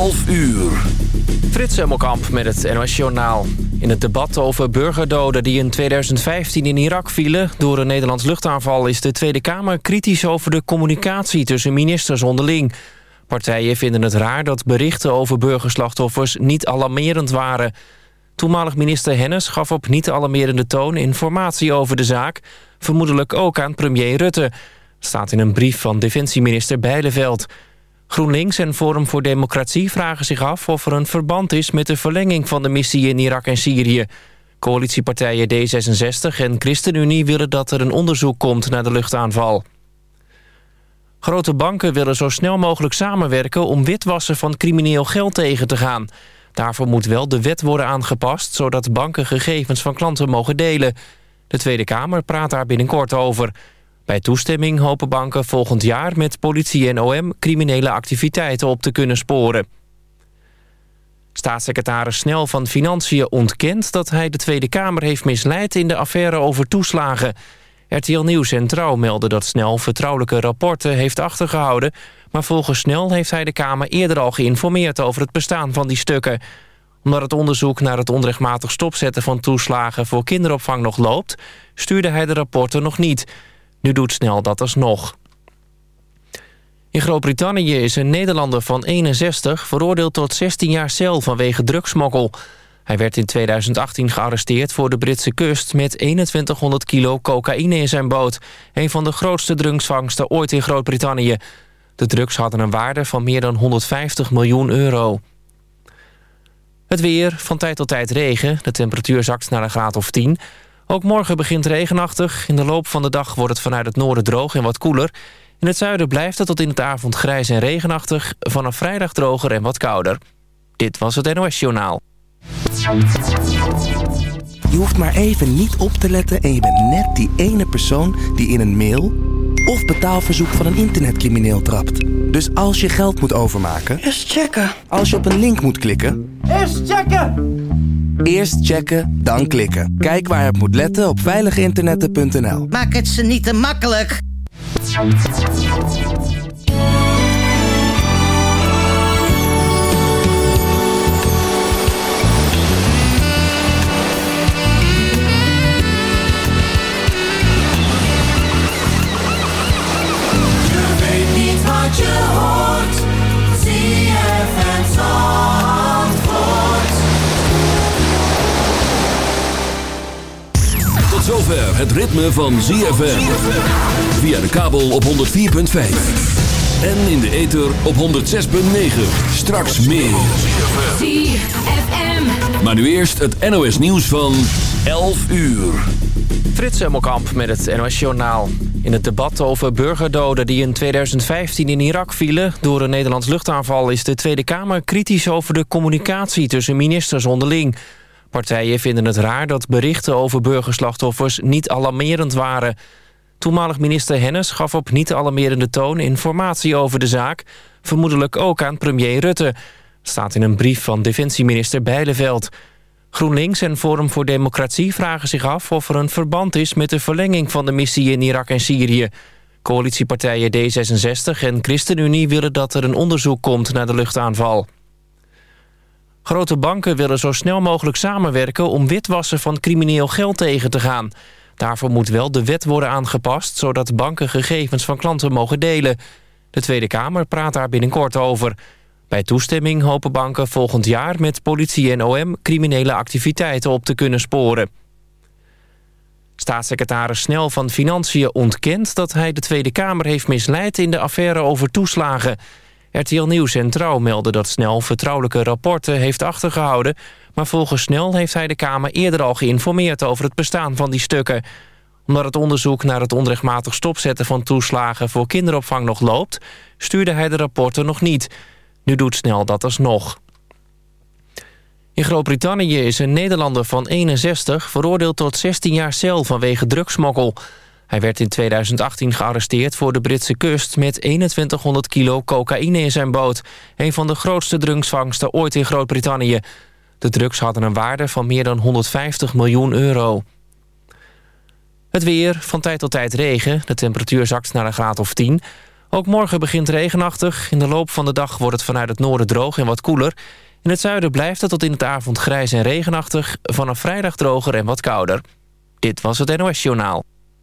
11 uur. Frits Hemmelkamp met het NOS Journaal. In het debat over burgerdoden die in 2015 in Irak vielen... door een Nederlands luchtaanval is de Tweede Kamer kritisch over de communicatie tussen ministers onderling. Partijen vinden het raar dat berichten over burgerslachtoffers niet alarmerend waren. Toenmalig minister Hennis gaf op niet alarmerende toon informatie over de zaak... vermoedelijk ook aan premier Rutte. staat in een brief van defensieminister Bijleveld... GroenLinks en Forum voor Democratie vragen zich af of er een verband is met de verlenging van de missie in Irak en Syrië. Coalitiepartijen D66 en ChristenUnie willen dat er een onderzoek komt naar de luchtaanval. Grote banken willen zo snel mogelijk samenwerken om witwassen van crimineel geld tegen te gaan. Daarvoor moet wel de wet worden aangepast, zodat banken gegevens van klanten mogen delen. De Tweede Kamer praat daar binnenkort over. Bij toestemming hopen banken volgend jaar met politie en OM... criminele activiteiten op te kunnen sporen. Staatssecretaris Snel van Financiën ontkent dat hij de Tweede Kamer heeft misleid... in de affaire over toeslagen. RTL Nieuws en Trouw melden dat Snel vertrouwelijke rapporten heeft achtergehouden... maar volgens Snel heeft hij de Kamer eerder al geïnformeerd... over het bestaan van die stukken omdat het onderzoek naar het onrechtmatig stopzetten van toeslagen voor kinderopvang nog loopt, stuurde hij de rapporten nog niet. Nu doet Snel dat alsnog. In Groot-Brittannië is een Nederlander van 61 veroordeeld tot 16 jaar cel vanwege drugsmokkel. Hij werd in 2018 gearresteerd voor de Britse kust met 2100 kilo cocaïne in zijn boot. Een van de grootste drugsvangsten ooit in Groot-Brittannië. De drugs hadden een waarde van meer dan 150 miljoen euro. Het weer, van tijd tot tijd regen. De temperatuur zakt naar een graad of 10. Ook morgen begint regenachtig. In de loop van de dag wordt het vanuit het noorden droog en wat koeler. In het zuiden blijft het tot in het avond grijs en regenachtig. Vanaf vrijdag droger en wat kouder. Dit was het NOS Journaal. Je hoeft maar even niet op te letten en je bent net die ene persoon die in een mail of betaalverzoek van een internetcrimineel trapt. Dus als je geld moet overmaken... Eerst checken. Als je op een link moet klikken... Eerst checken! Eerst checken, dan klikken. Kijk waar het moet letten op veiliginternetten.nl. Maak het ze niet te makkelijk. Je weet niet wat je hoort. ZFM Zandvoort. Zover het ritme van ZFM. Via de kabel op 104.5. En in de ether op 106.9. Straks meer. ZFM. Maar nu eerst het NOS nieuws van 11 uur. Frits Hemmelkamp met het NOS Journaal. In het debat over burgerdoden die in 2015 in Irak vielen... door een Nederlands luchtaanval is de Tweede Kamer kritisch over de communicatie tussen ministers onderling. Partijen vinden het raar dat berichten over burgerslachtoffers niet alarmerend waren. Toenmalig minister Hennis gaf op niet alarmerende toon informatie over de zaak... vermoedelijk ook aan premier Rutte. staat in een brief van defensieminister Bijleveld... GroenLinks en Forum voor Democratie vragen zich af of er een verband is met de verlenging van de missie in Irak en Syrië. Coalitiepartijen D66 en ChristenUnie willen dat er een onderzoek komt naar de luchtaanval. Grote banken willen zo snel mogelijk samenwerken om witwassen van crimineel geld tegen te gaan. Daarvoor moet wel de wet worden aangepast, zodat banken gegevens van klanten mogen delen. De Tweede Kamer praat daar binnenkort over. Bij toestemming hopen banken volgend jaar met politie en OM... criminele activiteiten op te kunnen sporen. Staatssecretaris Snel van Financiën ontkent dat hij de Tweede Kamer heeft misleid... in de affaire over toeslagen. RTL Nieuws en Trouw melden dat Snel vertrouwelijke rapporten heeft achtergehouden... maar volgens Snel heeft hij de Kamer eerder al geïnformeerd... over het bestaan van die stukken omdat het onderzoek naar het onrechtmatig stopzetten van toeslagen voor kinderopvang nog loopt, stuurde hij de rapporten nog niet. Nu doet Snel dat alsnog. In Groot-Brittannië is een Nederlander van 61 veroordeeld tot 16 jaar cel vanwege drugsmokkel. Hij werd in 2018 gearresteerd voor de Britse kust met 2100 kilo cocaïne in zijn boot. Een van de grootste drugsvangsten ooit in Groot-Brittannië. De drugs hadden een waarde van meer dan 150 miljoen euro. Het weer, van tijd tot tijd regen. De temperatuur zakt naar een graad of 10. Ook morgen begint regenachtig. In de loop van de dag wordt het vanuit het noorden droog en wat koeler. In het zuiden blijft het tot in het avond grijs en regenachtig. Vanaf vrijdag droger en wat kouder. Dit was het NOS Journaal.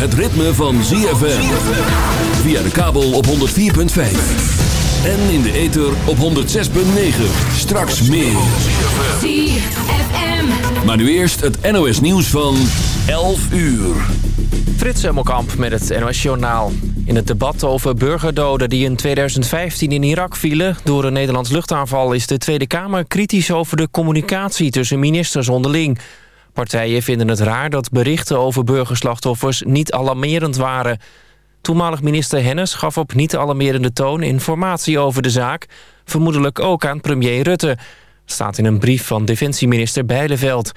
Het ritme van ZFM. Via de kabel op 104.5. En in de ether op 106.9. Straks meer. ZFM. Maar nu eerst het NOS nieuws van 11 uur. Frits Hemmelkamp met het NOS Journaal. In het debat over burgerdoden die in 2015 in Irak vielen... door een Nederlands luchtaanval is de Tweede Kamer kritisch over de communicatie tussen ministers onderling. Partijen vinden het raar dat berichten over burgerslachtoffers niet alarmerend waren. Toenmalig minister Hennis gaf op niet alarmerende toon informatie over de zaak... vermoedelijk ook aan premier Rutte. staat in een brief van defensieminister Bijleveld...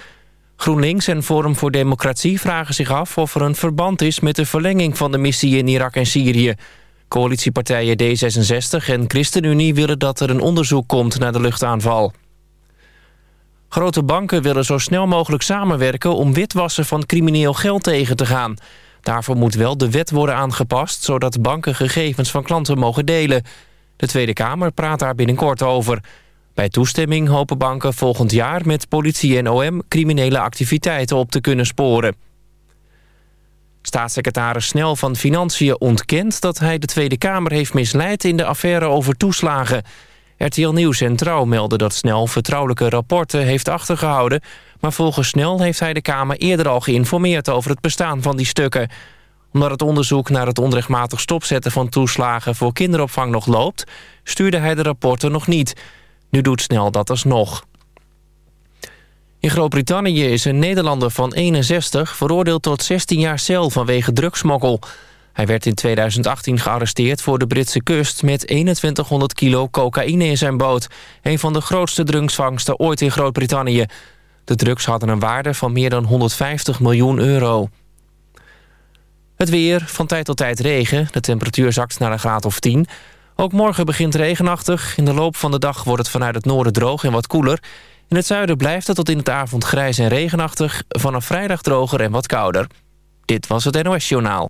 GroenLinks en Forum voor Democratie vragen zich af of er een verband is met de verlenging van de missie in Irak en Syrië. Coalitiepartijen D66 en ChristenUnie willen dat er een onderzoek komt naar de luchtaanval. Grote banken willen zo snel mogelijk samenwerken om witwassen van crimineel geld tegen te gaan. Daarvoor moet wel de wet worden aangepast, zodat banken gegevens van klanten mogen delen. De Tweede Kamer praat daar binnenkort over. Bij toestemming hopen banken volgend jaar met politie en OM criminele activiteiten op te kunnen sporen. Staatssecretaris Snel van Financiën ontkent dat hij de Tweede Kamer heeft misleid in de affaire over toeslagen. RTL Nieuws en Trouw melden dat Snel vertrouwelijke rapporten heeft achtergehouden... maar volgens Snel heeft hij de Kamer eerder al geïnformeerd over het bestaan van die stukken. Omdat het onderzoek naar het onrechtmatig stopzetten van toeslagen voor kinderopvang nog loopt... stuurde hij de rapporten nog niet... Nu doet Snel dat alsnog. In Groot-Brittannië is een Nederlander van 61 veroordeeld tot 16 jaar cel vanwege drugsmokkel. Hij werd in 2018 gearresteerd voor de Britse kust met 2100 kilo cocaïne in zijn boot. Een van de grootste drugsvangsten ooit in Groot-Brittannië. De drugs hadden een waarde van meer dan 150 miljoen euro. Het weer, van tijd tot tijd regen. De temperatuur zakt naar een graad of 10. Ook morgen begint regenachtig. In de loop van de dag wordt het vanuit het noorden droog en wat koeler. In het zuiden blijft het tot in het avond grijs en regenachtig. Vanaf vrijdag droger en wat kouder. Dit was het NOS Journaal.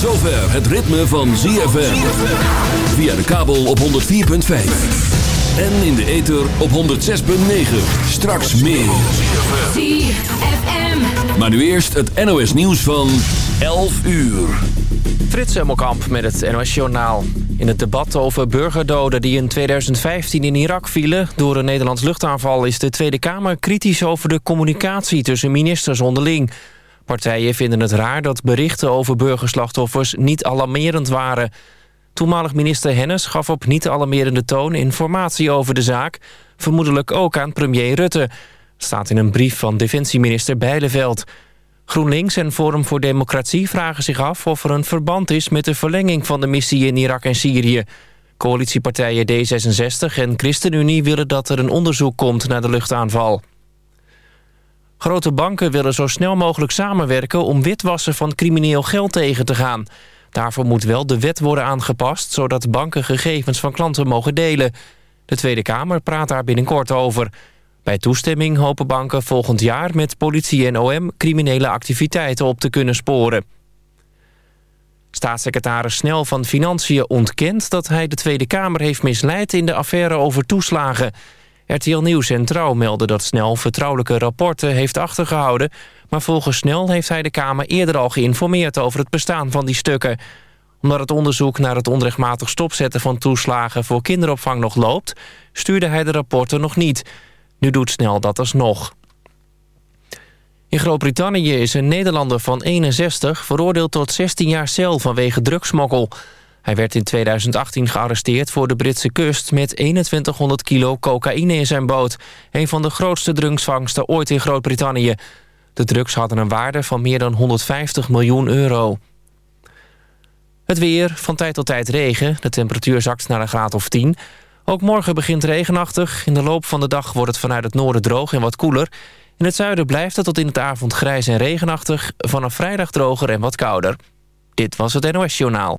Zover het ritme van ZFM. Via de kabel op 104.5. En in de ether op 106.9. Straks meer. Maar nu eerst het NOS nieuws van 11 uur. Frits Hemmelkamp met het NOS Journaal. In het debat over burgerdoden die in 2015 in Irak vielen... door een Nederlands luchtaanval is de Tweede Kamer kritisch over de communicatie tussen ministers onderling. Partijen vinden het raar dat berichten over burgerslachtoffers niet alarmerend waren. Toenmalig minister Hennis gaf op niet alarmerende toon informatie over de zaak... vermoedelijk ook aan premier Rutte. staat in een brief van defensieminister Bijleveld... GroenLinks en Forum voor Democratie vragen zich af of er een verband is met de verlenging van de missie in Irak en Syrië. Coalitiepartijen D66 en ChristenUnie willen dat er een onderzoek komt naar de luchtaanval. Grote banken willen zo snel mogelijk samenwerken om witwassen van crimineel geld tegen te gaan. Daarvoor moet wel de wet worden aangepast, zodat banken gegevens van klanten mogen delen. De Tweede Kamer praat daar binnenkort over. Bij toestemming hopen banken volgend jaar met politie en OM criminele activiteiten op te kunnen sporen. Staatssecretaris Snel van Financiën ontkent dat hij de Tweede Kamer heeft misleid in de affaire over toeslagen. RTL Nieuws en Trouw melden dat Snel vertrouwelijke rapporten heeft achtergehouden... maar volgens Snel heeft hij de Kamer eerder al geïnformeerd over het bestaan van die stukken. Omdat het onderzoek naar het onrechtmatig stopzetten van toeslagen voor kinderopvang nog loopt... stuurde hij de rapporten nog niet. Nu doet Snel dat alsnog. In Groot-Brittannië is een Nederlander van 61 veroordeeld tot 16 jaar cel vanwege drugsmokkel. Hij werd in 2018 gearresteerd voor de Britse kust met 2100 kilo cocaïne in zijn boot. Een van de grootste drugsvangsten ooit in Groot-Brittannië. De drugs hadden een waarde van meer dan 150 miljoen euro. Het weer, van tijd tot tijd regen. De temperatuur zakt naar een graad of 10. Ook morgen begint regenachtig. In de loop van de dag wordt het vanuit het noorden droog en wat koeler. In het zuiden blijft het tot in het avond grijs en regenachtig. Vanaf vrijdag droger en wat kouder. Dit was het NOS Journaal.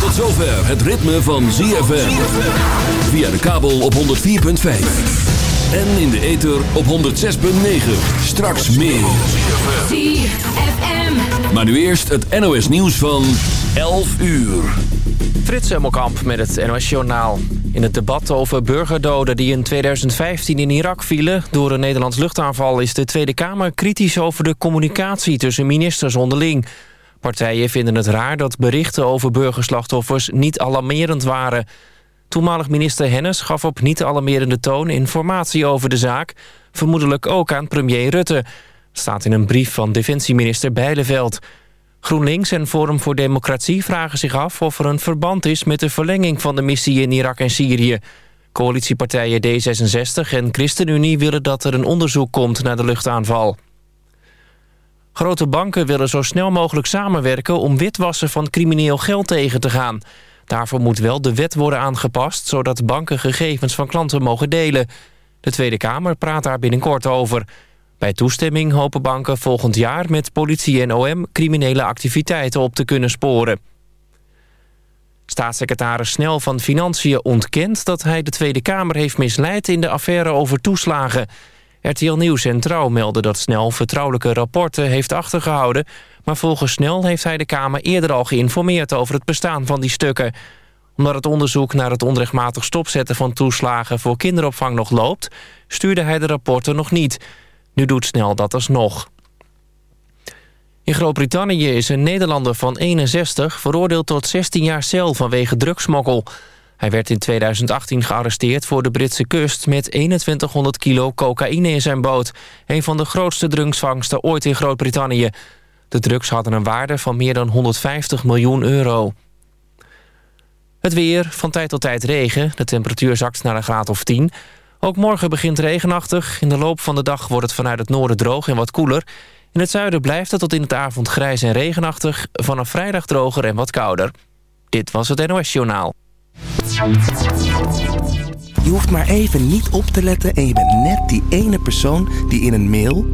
Tot zover het ritme van ZFM. Via de kabel op 104.5. En in de ether op 106.9. Straks meer. ZFM. Maar nu eerst het NOS nieuws van 11 uur. Frits Hemmelkamp met het NOS Journaal. In het debat over burgerdoden die in 2015 in Irak vielen... door een Nederlands luchtaanval is de Tweede Kamer kritisch over de communicatie tussen ministers onderling. Partijen vinden het raar dat berichten over burgerslachtoffers niet alarmerend waren. Toenmalig minister Hennis gaf op niet alarmerende toon informatie over de zaak... vermoedelijk ook aan premier Rutte. staat in een brief van defensieminister Bijleveld... GroenLinks en Forum voor Democratie vragen zich af of er een verband is met de verlenging van de missie in Irak en Syrië. Coalitiepartijen D66 en ChristenUnie willen dat er een onderzoek komt naar de luchtaanval. Grote banken willen zo snel mogelijk samenwerken om witwassen van crimineel geld tegen te gaan. Daarvoor moet wel de wet worden aangepast, zodat banken gegevens van klanten mogen delen. De Tweede Kamer praat daar binnenkort over. Bij toestemming hopen banken volgend jaar met politie en OM criminele activiteiten op te kunnen sporen. Staatssecretaris Snel van Financiën ontkent dat hij de Tweede Kamer heeft misleid in de affaire over toeslagen. RTL Nieuws en Trouw melden dat Snel vertrouwelijke rapporten heeft achtergehouden... maar volgens Snel heeft hij de Kamer eerder al geïnformeerd over het bestaan van die stukken. Omdat het onderzoek naar het onrechtmatig stopzetten van toeslagen voor kinderopvang nog loopt... stuurde hij de rapporten nog niet... Nu doet Snel dat alsnog. In Groot-Brittannië is een Nederlander van 61 veroordeeld tot 16 jaar cel vanwege drugsmokkel. Hij werd in 2018 gearresteerd voor de Britse kust met 2100 kilo cocaïne in zijn boot. Een van de grootste drugsvangsten ooit in Groot-Brittannië. De drugs hadden een waarde van meer dan 150 miljoen euro. Het weer, van tijd tot tijd regen. De temperatuur zakt naar een graad of 10. Ook morgen begint regenachtig. In de loop van de dag wordt het vanuit het noorden droog en wat koeler. In het zuiden blijft het tot in het avond grijs en regenachtig. Vanaf vrijdag droger en wat kouder. Dit was het NOS Journaal. Je hoeft maar even niet op te letten en je bent net die ene persoon die in een mail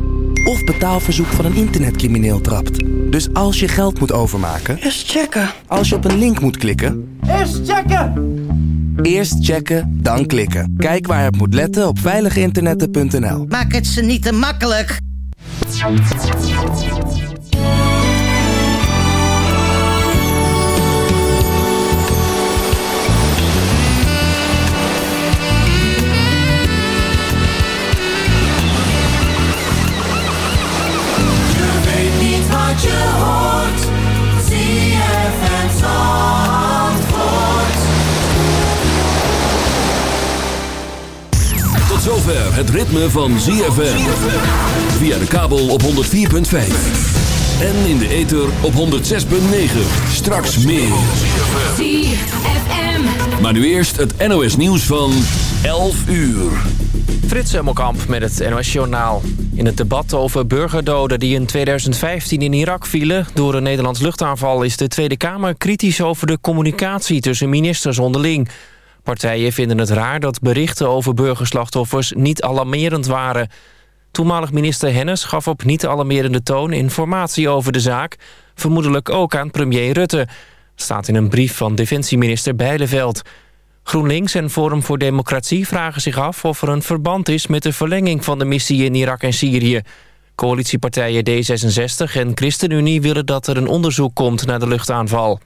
of betaalverzoek van een internetcrimineel trapt. Dus als je geld moet overmaken, Eerst checken. als je op een link moet klikken, Eerst checken. Eerst checken, dan klikken. Kijk waar op moet letten op veiliginternetten.nl. Maak het ze niet te makkelijk. Het ritme van ZFM. Via de kabel op 104.5. En in de ether op 106.9. Straks meer. ZFM. Maar nu eerst het NOS nieuws van 11 uur. Frits Hemmelkamp met het NOS Journaal. In het debat over burgerdoden die in 2015 in Irak vielen... door een Nederlands luchtaanval is de Tweede Kamer kritisch over de communicatie tussen ministers onderling. Partijen vinden het raar dat berichten over burgerslachtoffers niet alarmerend waren. Toenmalig minister Hennis gaf op niet alarmerende toon informatie over de zaak... vermoedelijk ook aan premier Rutte. Staat in een brief van defensieminister Bijleveld... GroenLinks en Forum voor Democratie vragen zich af of er een verband is met de verlenging van de missie in Irak en Syrië. Coalitiepartijen D66 en ChristenUnie willen dat er een onderzoek komt naar de luchtaanval.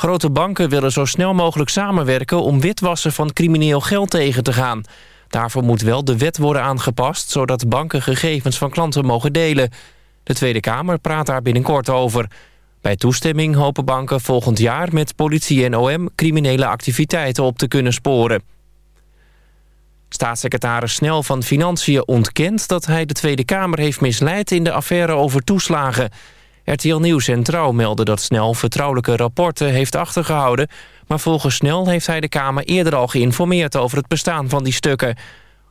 Grote banken willen zo snel mogelijk samenwerken om witwassen van crimineel geld tegen te gaan. Daarvoor moet wel de wet worden aangepast, zodat banken gegevens van klanten mogen delen. De Tweede Kamer praat daar binnenkort over. Bij toestemming hopen banken volgend jaar met politie en OM criminele activiteiten op te kunnen sporen. Staatssecretaris Snel van Financiën ontkent dat hij de Tweede Kamer heeft misleid in de affaire over toeslagen. RTL Nieuws en Trouw dat Snel vertrouwelijke rapporten heeft achtergehouden... maar volgens Snel heeft hij de Kamer eerder al geïnformeerd over het bestaan van die stukken.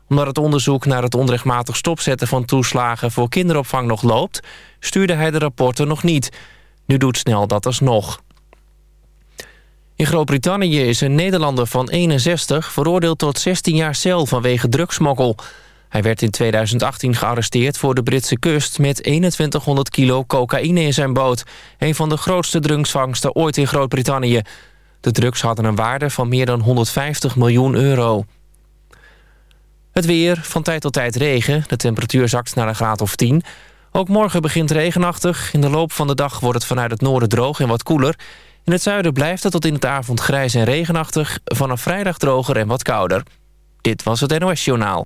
Omdat het onderzoek naar het onrechtmatig stopzetten van toeslagen voor kinderopvang nog loopt... stuurde hij de rapporten nog niet... Nu doet Snel dat alsnog. In Groot-Brittannië is een Nederlander van 61 veroordeeld tot 16 jaar cel vanwege drugsmokkel. Hij werd in 2018 gearresteerd voor de Britse kust met 2100 kilo cocaïne in zijn boot. Een van de grootste drugsvangsten ooit in Groot-Brittannië. De drugs hadden een waarde van meer dan 150 miljoen euro. Het weer, van tijd tot tijd regen. De temperatuur zakt naar een graad of 10. Ook morgen begint regenachtig. In de loop van de dag wordt het vanuit het noorden droog en wat koeler. In het zuiden blijft het tot in het avond grijs en regenachtig. Vanaf vrijdag droger en wat kouder. Dit was het NOS Journaal.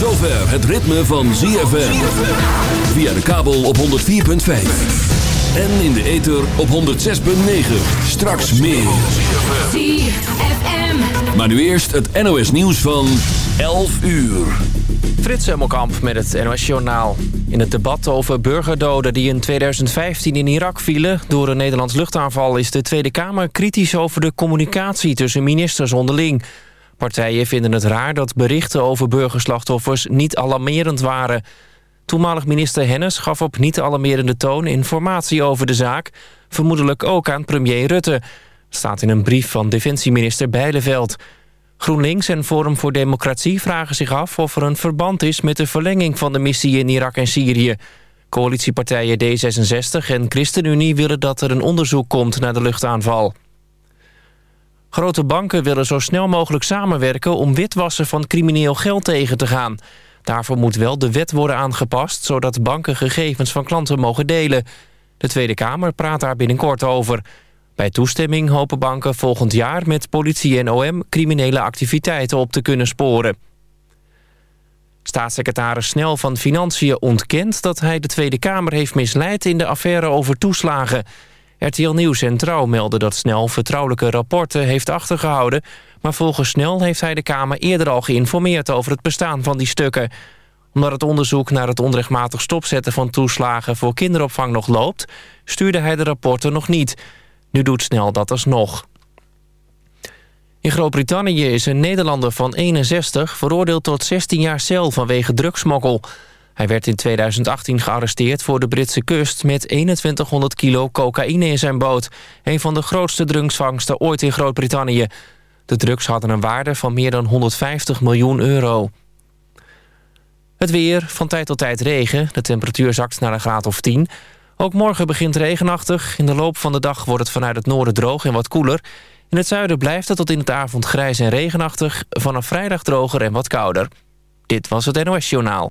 Zover het ritme van ZFM. Via de kabel op 104.5. En in de ether op 106.9. Straks meer. ZFM. Maar nu eerst het NOS nieuws van 11 uur. Frits Hemmelkamp met het NOS Journaal. In het debat over burgerdoden die in 2015 in Irak vielen... door een Nederlands luchtaanval is de Tweede Kamer kritisch over de communicatie tussen ministers onderling. Partijen vinden het raar dat berichten over burgerslachtoffers niet alarmerend waren. Toenmalig minister Hennis gaf op niet alarmerende toon informatie over de zaak... vermoedelijk ook aan premier Rutte. Staat in een brief van defensieminister Bijleveld... GroenLinks en Forum voor Democratie vragen zich af of er een verband is met de verlenging van de missie in Irak en Syrië. Coalitiepartijen D66 en ChristenUnie willen dat er een onderzoek komt naar de luchtaanval. Grote banken willen zo snel mogelijk samenwerken om witwassen van crimineel geld tegen te gaan. Daarvoor moet wel de wet worden aangepast, zodat banken gegevens van klanten mogen delen. De Tweede Kamer praat daar binnenkort over. Bij toestemming hopen banken volgend jaar met politie en OM criminele activiteiten op te kunnen sporen. Staatssecretaris Snel van Financiën ontkent dat hij de Tweede Kamer heeft misleid in de affaire over toeslagen. RTL Nieuws en Trouw dat Snel vertrouwelijke rapporten heeft achtergehouden... maar volgens Snel heeft hij de Kamer eerder al geïnformeerd over het bestaan van die stukken. Omdat het onderzoek naar het onrechtmatig stopzetten van toeslagen voor kinderopvang nog loopt... stuurde hij de rapporten nog niet... Nu doet Snel dat alsnog. In Groot-Brittannië is een Nederlander van 61 veroordeeld tot 16 jaar cel vanwege drugsmokkel. Hij werd in 2018 gearresteerd voor de Britse kust met 2100 kilo cocaïne in zijn boot. Een van de grootste drugsvangsten ooit in Groot-Brittannië. De drugs hadden een waarde van meer dan 150 miljoen euro. Het weer, van tijd tot tijd regen. De temperatuur zakt naar een graad of 10. Ook morgen begint regenachtig. In de loop van de dag wordt het vanuit het noorden droog en wat koeler. In het zuiden blijft het tot in het avond grijs en regenachtig. Vanaf vrijdag droger en wat kouder. Dit was het NOS Journaal.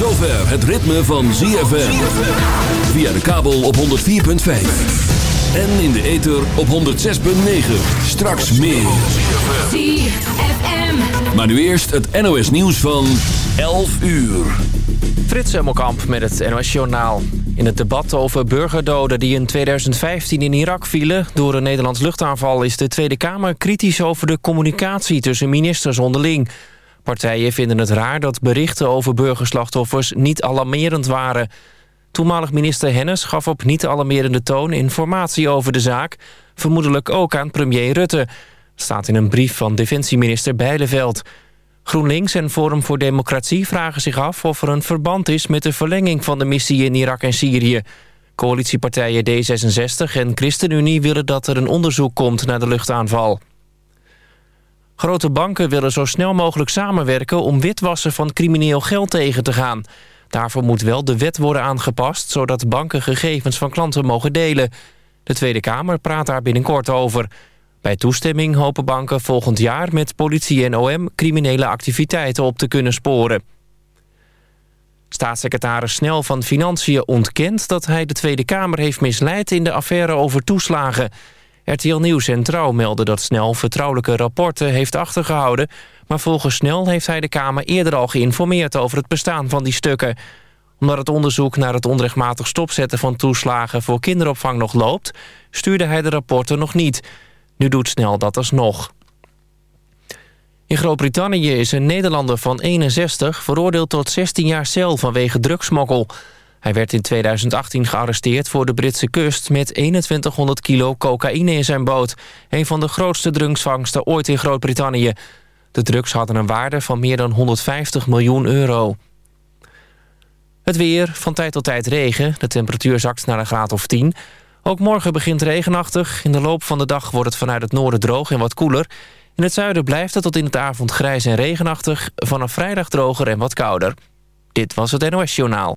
Zover het ritme van ZFM. Via de kabel op 104.5. En in de ether op 106.9. Straks meer. ZFM. Maar nu eerst het NOS nieuws van 11 uur. Frits Emmelkamp met het NOS Journaal. In het debat over burgerdoden die in 2015 in Irak vielen... door een Nederlands luchtaanval is de Tweede Kamer kritisch over de communicatie tussen ministers onderling. Partijen vinden het raar dat berichten over burgerslachtoffers niet alarmerend waren. Toenmalig minister Hennis gaf op niet alarmerende toon informatie over de zaak... vermoedelijk ook aan premier Rutte. staat in een brief van defensieminister Bijleveld... GroenLinks en Forum voor Democratie vragen zich af of er een verband is met de verlenging van de missie in Irak en Syrië. Coalitiepartijen D66 en ChristenUnie willen dat er een onderzoek komt naar de luchtaanval. Grote banken willen zo snel mogelijk samenwerken om witwassen van crimineel geld tegen te gaan. Daarvoor moet wel de wet worden aangepast, zodat banken gegevens van klanten mogen delen. De Tweede Kamer praat daar binnenkort over. Bij toestemming hopen banken volgend jaar met politie en OM criminele activiteiten op te kunnen sporen. Staatssecretaris Snel van Financiën ontkent dat hij de Tweede Kamer heeft misleid in de affaire over toeslagen. RTL Nieuws en Trouw melden dat Snel vertrouwelijke rapporten heeft achtergehouden... maar volgens Snel heeft hij de Kamer eerder al geïnformeerd over het bestaan van die stukken. Omdat het onderzoek naar het onrechtmatig stopzetten van toeslagen voor kinderopvang nog loopt... stuurde hij de rapporten nog niet... Nu doet Snel dat alsnog. In Groot-Brittannië is een Nederlander van 61 veroordeeld tot 16 jaar cel vanwege drugsmokkel. Hij werd in 2018 gearresteerd voor de Britse kust met 2100 kilo cocaïne in zijn boot. Een van de grootste drugsvangsten ooit in Groot-Brittannië. De drugs hadden een waarde van meer dan 150 miljoen euro. Het weer, van tijd tot tijd regen. De temperatuur zakt naar een graad of 10. Ook morgen begint regenachtig. In de loop van de dag wordt het vanuit het noorden droog en wat koeler. In het zuiden blijft het tot in het avond grijs en regenachtig. Vanaf vrijdag droger en wat kouder. Dit was het NOS Journaal.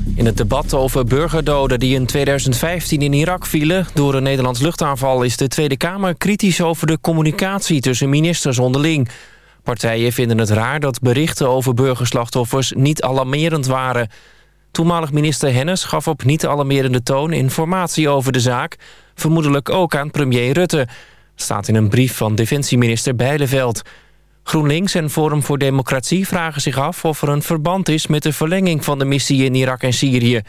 In het debat over burgerdoden die in 2015 in Irak vielen... door een Nederlands luchtaanval is de Tweede Kamer kritisch over de communicatie tussen ministers onderling. Partijen vinden het raar dat berichten over burgerslachtoffers niet alarmerend waren. Toenmalig minister Hennis gaf op niet alarmerende toon informatie over de zaak... vermoedelijk ook aan premier Rutte. staat in een brief van defensieminister Bijleveld. GroenLinks en Forum voor Democratie vragen zich af of er een verband is met de verlenging van de missie in Irak en Syrië.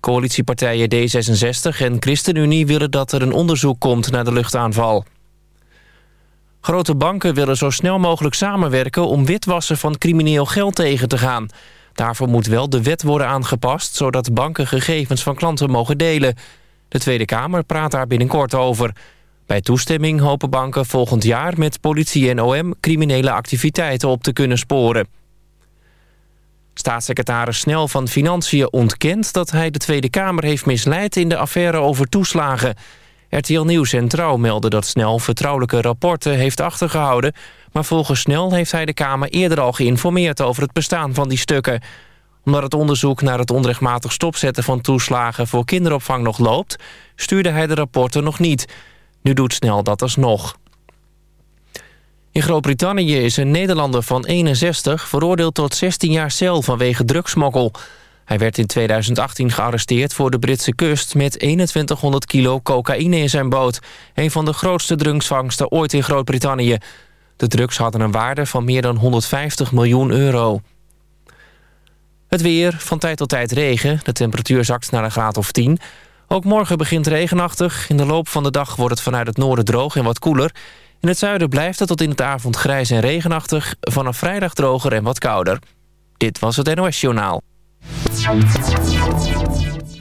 Coalitiepartijen D66 en ChristenUnie willen dat er een onderzoek komt naar de luchtaanval. Grote banken willen zo snel mogelijk samenwerken om witwassen van crimineel geld tegen te gaan. Daarvoor moet wel de wet worden aangepast, zodat banken gegevens van klanten mogen delen. De Tweede Kamer praat daar binnenkort over. Bij toestemming hopen banken volgend jaar met politie en OM criminele activiteiten op te kunnen sporen. Staatssecretaris Snel van Financiën ontkent dat hij de Tweede Kamer heeft misleid in de affaire over toeslagen. RTL Nieuws en Trouw melden dat Snel vertrouwelijke rapporten heeft achtergehouden... maar volgens Snel heeft hij de Kamer eerder al geïnformeerd over het bestaan van die stukken. Omdat het onderzoek naar het onrechtmatig stopzetten van toeslagen voor kinderopvang nog loopt... stuurde hij de rapporten nog niet. Nu doet Snel dat alsnog. In Groot-Brittannië is een Nederlander van 61 veroordeeld tot 16 jaar cel vanwege drugsmokkel. Hij werd in 2018 gearresteerd voor de Britse kust... met 2100 kilo cocaïne in zijn boot. Een van de grootste drugsvangsten ooit in Groot-Brittannië. De drugs hadden een waarde van meer dan 150 miljoen euro. Het weer, van tijd tot tijd regen. De temperatuur zakt naar een graad of 10. Ook morgen begint regenachtig. In de loop van de dag wordt het vanuit het noorden droog en wat koeler. In het zuiden blijft het tot in het avond grijs en regenachtig. Vanaf vrijdag droger en wat kouder. Dit was het NOS Journaal.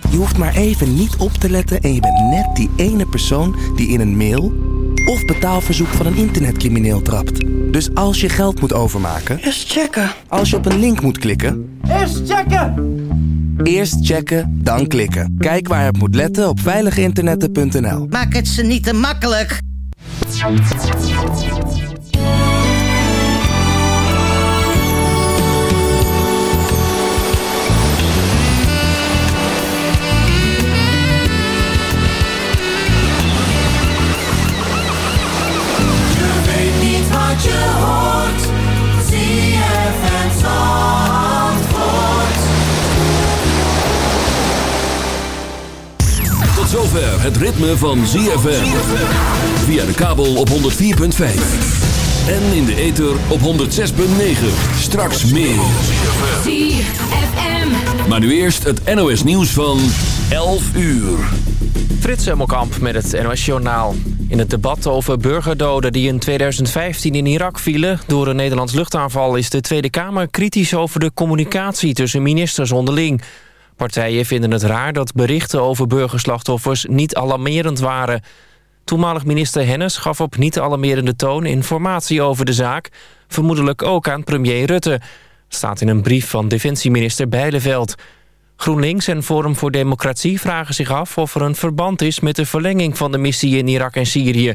Je hoeft maar even niet op te letten en je bent net die ene persoon die in een mail of betaalverzoek van een internetcrimineel trapt. Dus als je geld moet overmaken, Eerst checken. als je op een link moet klikken, Eerst checken. Eerst checken, dan klikken. Kijk waar op moet letten op veiliginternetten.nl. Maak het ze niet te makkelijk. Zover het ritme van ZFM. Via de kabel op 104.5. En in de ether op 106.9. Straks meer. ZFM. Maar nu eerst het NOS nieuws van 11 uur. Frits Hemmelkamp met het NOS Journaal. In het debat over burgerdoden die in 2015 in Irak vielen... door een Nederlands luchtaanval is de Tweede Kamer kritisch over de communicatie tussen ministers onderling. Partijen vinden het raar dat berichten over burgerslachtoffers niet alarmerend waren. Toenmalig minister Hennis gaf op niet alarmerende toon informatie over de zaak... vermoedelijk ook aan premier Rutte. staat in een brief van defensieminister Bijleveld... GroenLinks en Forum voor Democratie vragen zich af of er een verband is met de verlenging van de missie in Irak en Syrië.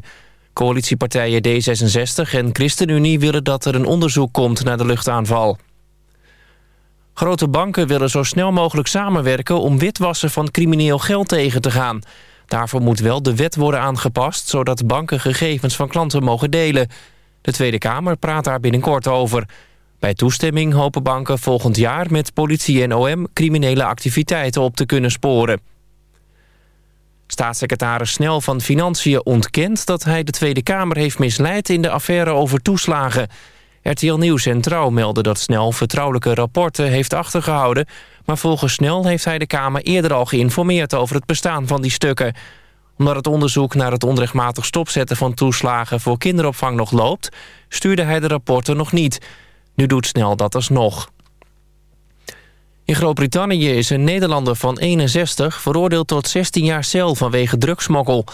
Coalitiepartijen D66 en ChristenUnie willen dat er een onderzoek komt naar de luchtaanval. Grote banken willen zo snel mogelijk samenwerken om witwassen van crimineel geld tegen te gaan. Daarvoor moet wel de wet worden aangepast, zodat banken gegevens van klanten mogen delen. De Tweede Kamer praat daar binnenkort over. Bij toestemming hopen banken volgend jaar met politie en OM criminele activiteiten op te kunnen sporen. Staatssecretaris Snel van Financiën ontkent dat hij de Tweede Kamer heeft misleid in de affaire over toeslagen. RTL Nieuws en Trouw melden dat Snel vertrouwelijke rapporten heeft achtergehouden, maar volgens Snel heeft hij de Kamer eerder al geïnformeerd over het bestaan van die stukken. Omdat het onderzoek naar het onrechtmatig stopzetten van toeslagen voor kinderopvang nog loopt, stuurde hij de rapporten nog niet. Nu doet Snel dat alsnog. In Groot-Brittannië is een Nederlander van 61 veroordeeld tot 16 jaar cel vanwege drugsmokkel.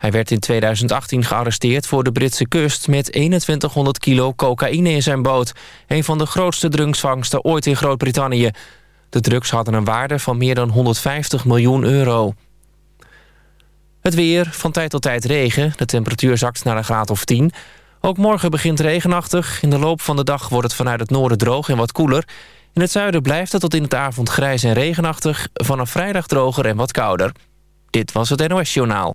Hij werd in 2018 gearresteerd voor de Britse kust met 2100 kilo cocaïne in zijn boot. Een van de grootste drugsvangsten ooit in Groot-Brittannië. De drugs hadden een waarde van meer dan 150 miljoen euro. Het weer, van tijd tot tijd regen. De temperatuur zakt naar een graad of 10. Ook morgen begint regenachtig. In de loop van de dag wordt het vanuit het noorden droog en wat koeler. In het zuiden blijft het tot in het avond grijs en regenachtig. Vanaf vrijdag droger en wat kouder. Dit was het NOS Journaal.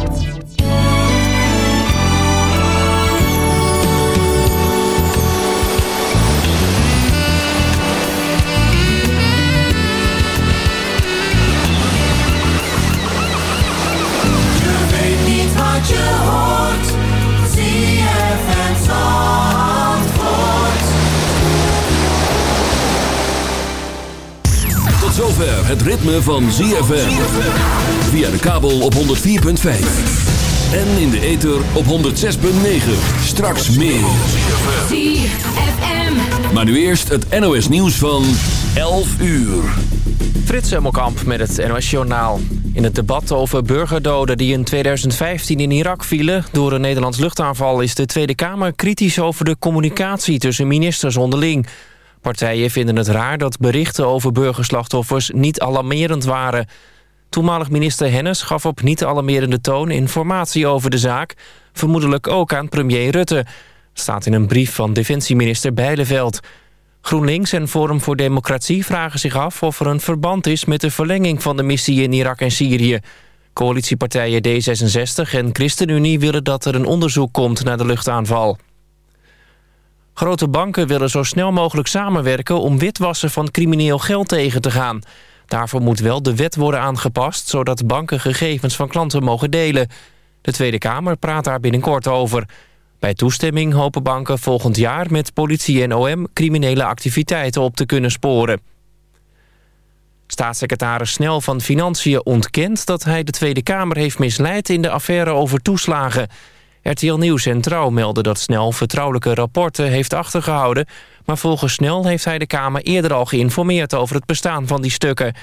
Zover het ritme van ZFM. Via de kabel op 104.5. En in de ether op 106.9. Straks meer. Maar nu eerst het NOS nieuws van 11 uur. Frits Hemmelkamp met het NOS Journaal. In het debat over burgerdoden die in 2015 in Irak vielen... door een Nederlands luchtaanval is de Tweede Kamer kritisch over de communicatie tussen ministers onderling. Partijen vinden het raar dat berichten over burgerslachtoffers niet alarmerend waren. Toenmalig minister Hennis gaf op niet alarmerende toon informatie over de zaak... vermoedelijk ook aan premier Rutte. staat in een brief van defensieminister Bijleveld... GroenLinks en Forum voor Democratie vragen zich af of er een verband is met de verlenging van de missie in Irak en Syrië. Coalitiepartijen D66 en ChristenUnie willen dat er een onderzoek komt naar de luchtaanval. Grote banken willen zo snel mogelijk samenwerken om witwassen van crimineel geld tegen te gaan. Daarvoor moet wel de wet worden aangepast, zodat banken gegevens van klanten mogen delen. De Tweede Kamer praat daar binnenkort over. Bij toestemming hopen banken volgend jaar met politie en OM criminele activiteiten op te kunnen sporen. Staatssecretaris Snel van Financiën ontkent dat hij de Tweede Kamer heeft misleid in de affaire over toeslagen. RTL Nieuws en Trouw melden dat Snel vertrouwelijke rapporten heeft achtergehouden, maar volgens Snel heeft hij de Kamer eerder al geïnformeerd over het bestaan van die stukken.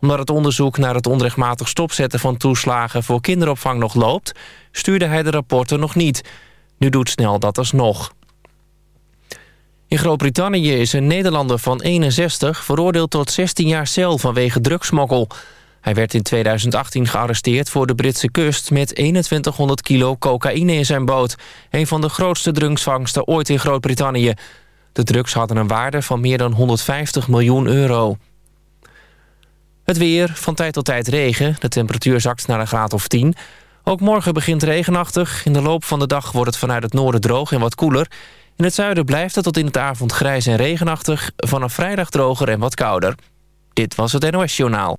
Omdat het onderzoek naar het onrechtmatig stopzetten van toeslagen voor kinderopvang nog loopt, stuurde hij de rapporten nog niet. Nu doet Snel dat alsnog. In Groot-Brittannië is een Nederlander van 61 veroordeeld tot 16 jaar cel vanwege drugsmokkel. Hij werd in 2018 gearresteerd voor de Britse kust met 2100 kilo cocaïne in zijn boot. Een van de grootste drugsvangsten ooit in Groot-Brittannië. De drugs hadden een waarde van meer dan 150 miljoen euro. Het weer, van tijd tot tijd regen. De temperatuur zakt naar een graad of 10. Ook morgen begint regenachtig. In de loop van de dag wordt het vanuit het noorden droog en wat koeler. In het zuiden blijft het tot in het avond grijs en regenachtig. Vanaf vrijdag droger en wat kouder. Dit was het NOS Journaal.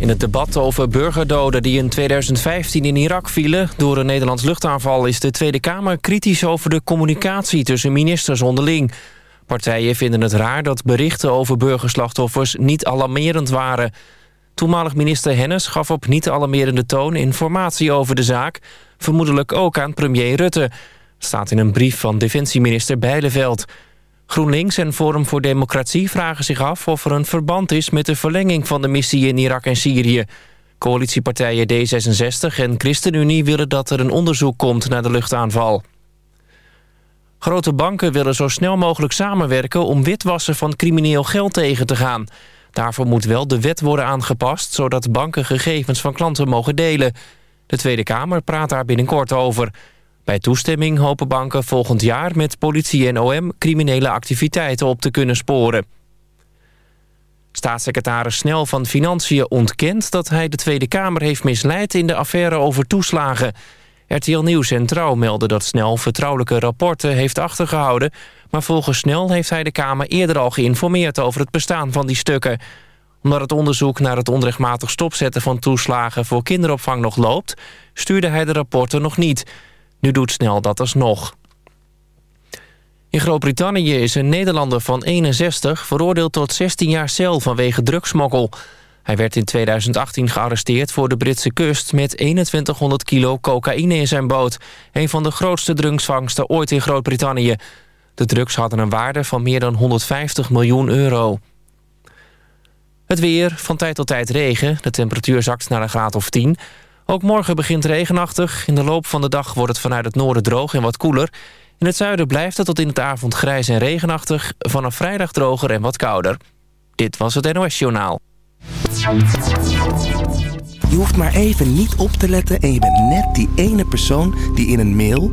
In het debat over burgerdoden die in 2015 in Irak vielen... door een Nederlands luchtaanval is de Tweede Kamer kritisch over de communicatie tussen ministers onderling. Partijen vinden het raar dat berichten over burgerslachtoffers niet alarmerend waren. Toenmalig minister Hennis gaf op niet alarmerende toon informatie over de zaak... vermoedelijk ook aan premier Rutte. staat in een brief van defensieminister Bijleveld... GroenLinks en Forum voor Democratie vragen zich af of er een verband is met de verlenging van de missie in Irak en Syrië. Coalitiepartijen D66 en ChristenUnie willen dat er een onderzoek komt naar de luchtaanval. Grote banken willen zo snel mogelijk samenwerken om witwassen van crimineel geld tegen te gaan. Daarvoor moet wel de wet worden aangepast, zodat banken gegevens van klanten mogen delen. De Tweede Kamer praat daar binnenkort over. Bij toestemming hopen banken volgend jaar met politie en OM criminele activiteiten op te kunnen sporen. Staatssecretaris Snel van Financiën ontkent dat hij de Tweede Kamer heeft misleid in de affaire over toeslagen. RTL Nieuws en Trouw melden dat Snel vertrouwelijke rapporten heeft achtergehouden... maar volgens Snel heeft hij de Kamer eerder al geïnformeerd over het bestaan van die stukken. Omdat het onderzoek naar het onrechtmatig stopzetten van toeslagen voor kinderopvang nog loopt... stuurde hij de rapporten nog niet. Nu doet Snel dat alsnog. In Groot-Brittannië is een Nederlander van 61 veroordeeld tot 16 jaar cel vanwege drugsmokkel. Hij werd in 2018 gearresteerd voor de Britse kust met 2100 kilo cocaïne in zijn boot. Een van de grootste drugsvangsten ooit in Groot-Brittannië. De drugs hadden een waarde van meer dan 150 miljoen euro. Het weer, van tijd tot tijd regen. De temperatuur zakt naar een graad of 10. Ook morgen begint regenachtig. In de loop van de dag wordt het vanuit het noorden droog en wat koeler. In het zuiden blijft het tot in het avond grijs en regenachtig. Vanaf vrijdag droger en wat kouder. Dit was het NOS Journaal. Je hoeft maar even niet op te letten en je bent net die ene persoon die in een mail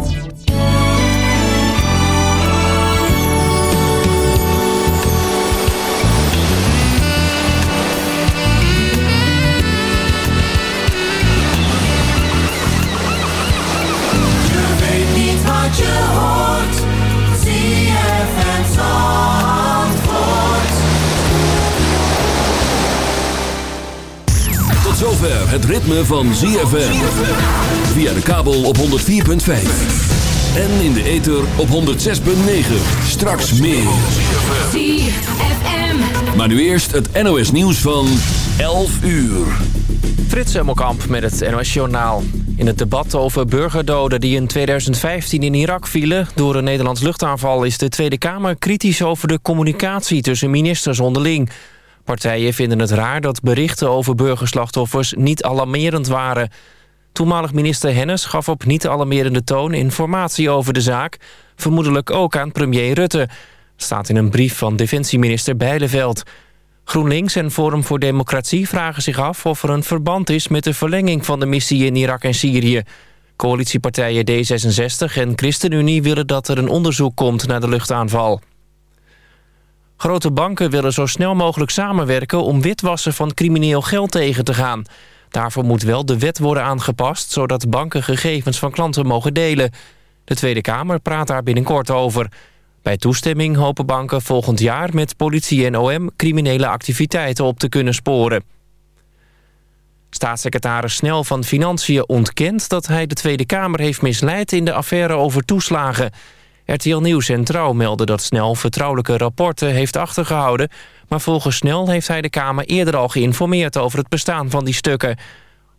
Zover het ritme van ZFM. Via de kabel op 104.5. En in de ether op 106.9. Straks meer. ZFM. Maar nu eerst het NOS nieuws van 11 uur. Frits Emmelkamp met het NOS Journaal. In het debat over burgerdoden die in 2015 in Irak vielen... door een Nederlands luchtaanval is de Tweede Kamer kritisch over de communicatie tussen ministers onderling. Partijen vinden het raar dat berichten over burgerslachtoffers niet alarmerend waren. Toenmalig minister Hennis gaf op niet alarmerende toon informatie over de zaak... vermoedelijk ook aan premier Rutte. staat in een brief van defensieminister Bijleveld... GroenLinks en Forum voor Democratie vragen zich af of er een verband is met de verlenging van de missie in Irak en Syrië. Coalitiepartijen D66 en ChristenUnie willen dat er een onderzoek komt naar de luchtaanval. Grote banken willen zo snel mogelijk samenwerken om witwassen van crimineel geld tegen te gaan. Daarvoor moet wel de wet worden aangepast, zodat banken gegevens van klanten mogen delen. De Tweede Kamer praat daar binnenkort over. Bij toestemming hopen banken volgend jaar met politie en OM criminele activiteiten op te kunnen sporen. Staatssecretaris Snel van Financiën ontkent dat hij de Tweede Kamer heeft misleid in de affaire over toeslagen. RTL Nieuws en Trouw melden dat Snel vertrouwelijke rapporten heeft achtergehouden... maar volgens Snel heeft hij de Kamer eerder al geïnformeerd over het bestaan van die stukken.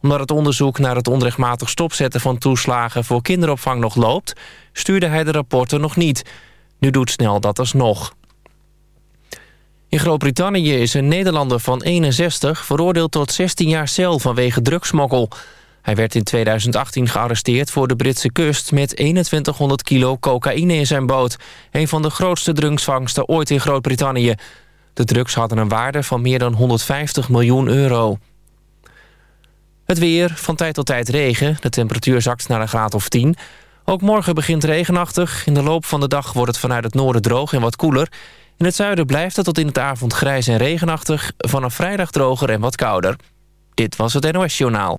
Omdat het onderzoek naar het onrechtmatig stopzetten van toeslagen voor kinderopvang nog loopt... stuurde hij de rapporten nog niet... Nu doet Snel dat alsnog. In Groot-Brittannië is een Nederlander van 61 veroordeeld tot 16 jaar cel vanwege drugsmokkel. Hij werd in 2018 gearresteerd voor de Britse kust met 2100 kilo cocaïne in zijn boot. Een van de grootste drugsvangsten ooit in Groot-Brittannië. De drugs hadden een waarde van meer dan 150 miljoen euro. Het weer, van tijd tot tijd regen. De temperatuur zakt naar een graad of 10. Ook morgen begint regenachtig. In de loop van de dag wordt het vanuit het noorden droog en wat koeler. In het zuiden blijft het tot in het avond grijs en regenachtig. Vanaf vrijdag droger en wat kouder. Dit was het NOS Journaal.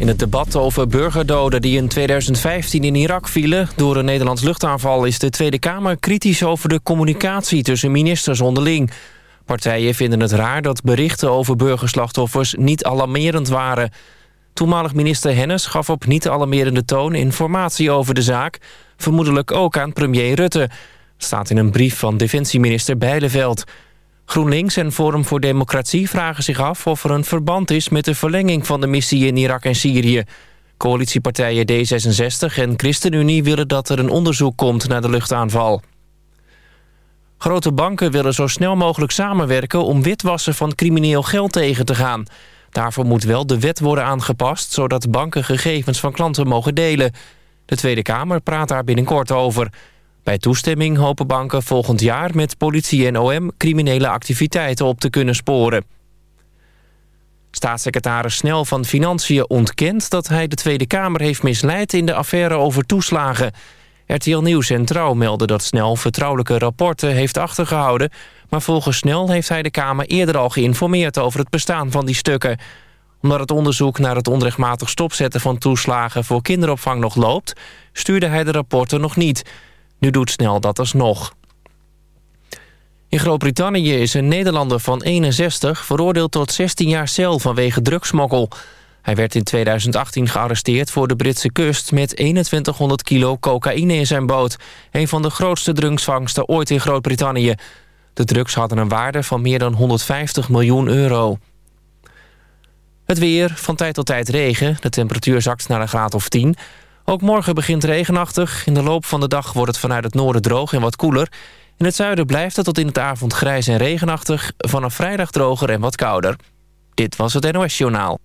In het debat over burgerdoden die in 2015 in Irak vielen... door een Nederlands luchtaanval is de Tweede Kamer kritisch over de communicatie tussen ministers onderling. Partijen vinden het raar dat berichten over burgerslachtoffers niet alarmerend waren. Toenmalig minister Hennis gaf op niet alarmerende toon informatie over de zaak... vermoedelijk ook aan premier Rutte. staat in een brief van defensieminister Bijleveld... GroenLinks en Forum voor Democratie vragen zich af of er een verband is met de verlenging van de missie in Irak en Syrië. Coalitiepartijen D66 en ChristenUnie willen dat er een onderzoek komt naar de luchtaanval. Grote banken willen zo snel mogelijk samenwerken om witwassen van crimineel geld tegen te gaan. Daarvoor moet wel de wet worden aangepast, zodat banken gegevens van klanten mogen delen. De Tweede Kamer praat daar binnenkort over. Bij toestemming hopen banken volgend jaar met politie en OM criminele activiteiten op te kunnen sporen. Staatssecretaris Snel van Financiën ontkent dat hij de Tweede Kamer heeft misleid in de affaire over toeslagen. RTL Nieuws en Trouw melden dat Snel vertrouwelijke rapporten heeft achtergehouden... maar volgens Snel heeft hij de Kamer eerder al geïnformeerd over het bestaan van die stukken. Omdat het onderzoek naar het onrechtmatig stopzetten van toeslagen voor kinderopvang nog loopt... stuurde hij de rapporten nog niet... Nu doet Snel dat alsnog. In Groot-Brittannië is een Nederlander van 61 veroordeeld tot 16 jaar cel vanwege drugsmokkel. Hij werd in 2018 gearresteerd voor de Britse kust met 2100 kilo cocaïne in zijn boot. Een van de grootste drugsvangsten ooit in Groot-Brittannië. De drugs hadden een waarde van meer dan 150 miljoen euro. Het weer, van tijd tot tijd regen. De temperatuur zakt naar een graad of 10. Ook morgen begint regenachtig. In de loop van de dag wordt het vanuit het noorden droog en wat koeler. In het zuiden blijft het tot in het avond grijs en regenachtig. Vanaf vrijdag droger en wat kouder. Dit was het NOS Journaal.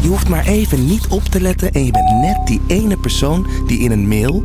Je hoeft maar even niet op te letten en je bent net die ene persoon die in een mail